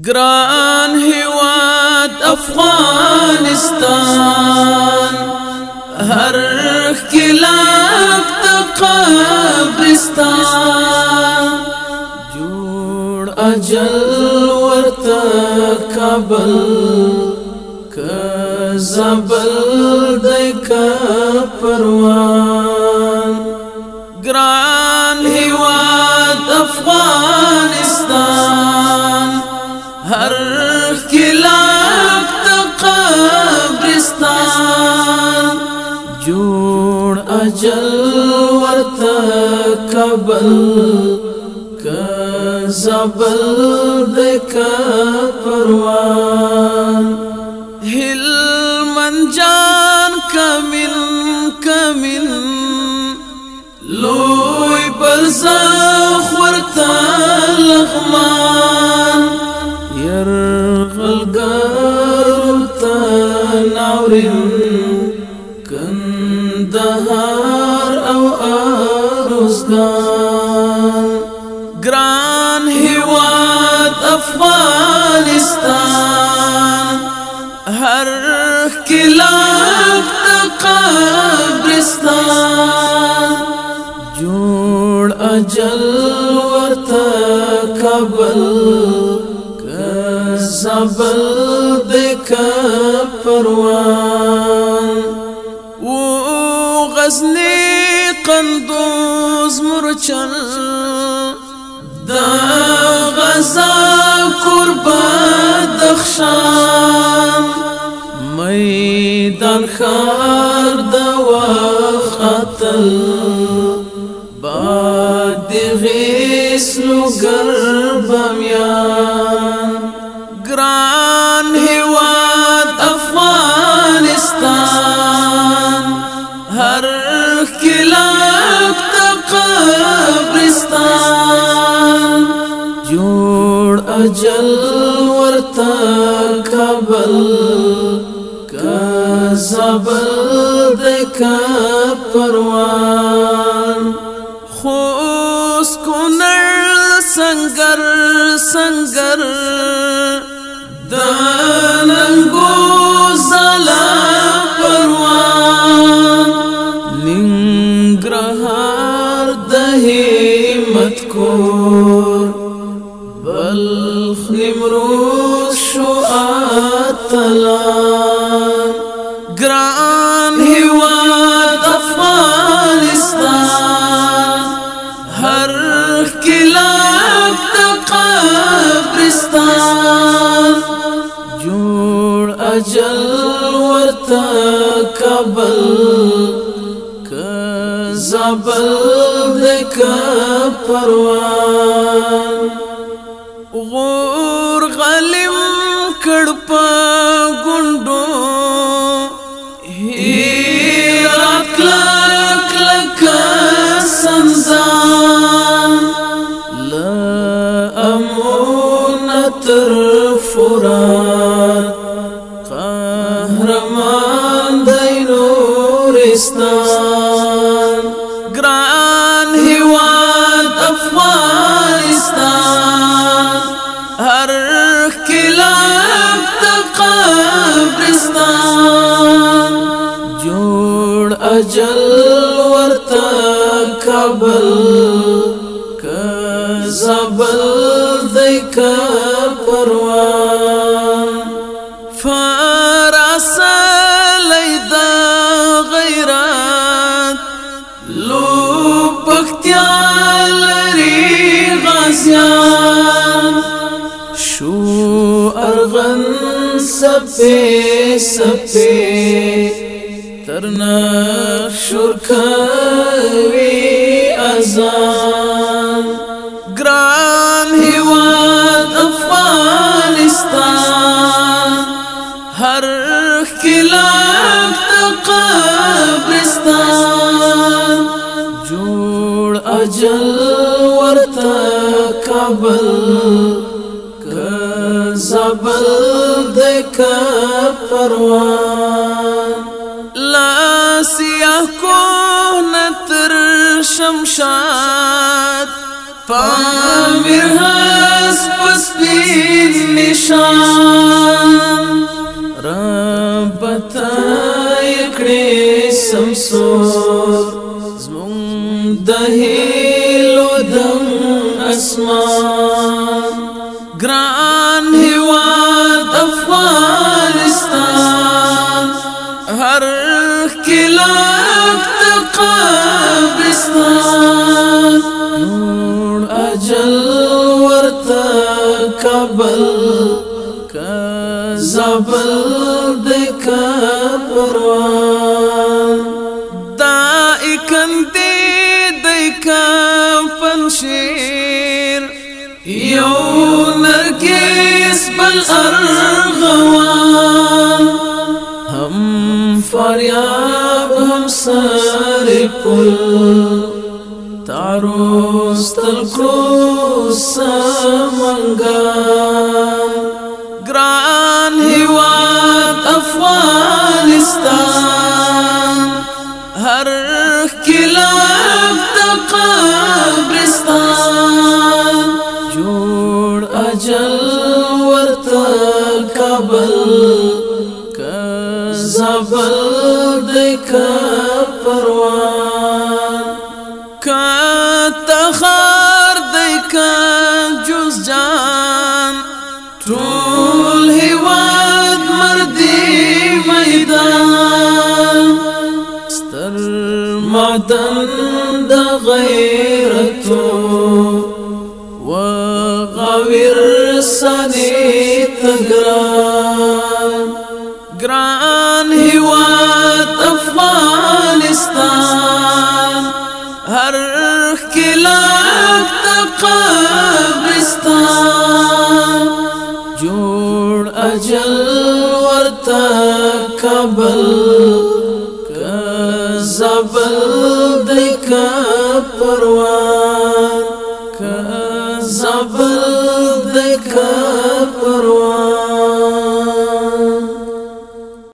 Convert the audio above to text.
گران هیواد افغانستان هر کلاک تقبرستان جوړ اجل ورته کابل کزبل دای کا پروا جل ورت كزبل هل من جان کمل کمل افغانستان گران ہیواد افغانستان ہر قلعہ قبرستان جوڑ اجل ورت قبل سبل دیکھ پروان وہ غزلیں قندوز مرچل دا غزا قربا دخشام میدان خار دوا خطل با دغیس لگر اجل ورتا کبل کزبل دک پروان خوس کو نل سنگر سنگر امروز شو اتلا گران هیواد افغانستان هر کلاک تا قبرستان جوړ اجل ورتا کابل زبل د کپروان کابل که زبل دی که پروان فراسل دا غیرات لو پکتیا لري غازیان شو ارغن سبي سبي ترنا شور ازان ګران هیواد افغانستان هر خلاف قبرستان جوړ اجل ورته قبل کزبل د کپروان شمشاد پامیر هست پس بین نشان ربطا یکڑی سمسور زمون دهی اسمان نور اجل ورته کابل زبل د کپروان دا اکندې د کپن شیر یو نرګس بل ارغوان هم فریاد هم سر روستل کړو سمنګا ګران هیواد افغانستان هر کلام تقبرستان جوړ اجل ورته کابل کزبل دکا پروان come تخار دیکا جز جان ټول هیواد مردی میدان ستر معدن د غیرتو وغویر سنی تګران زبل د کپروا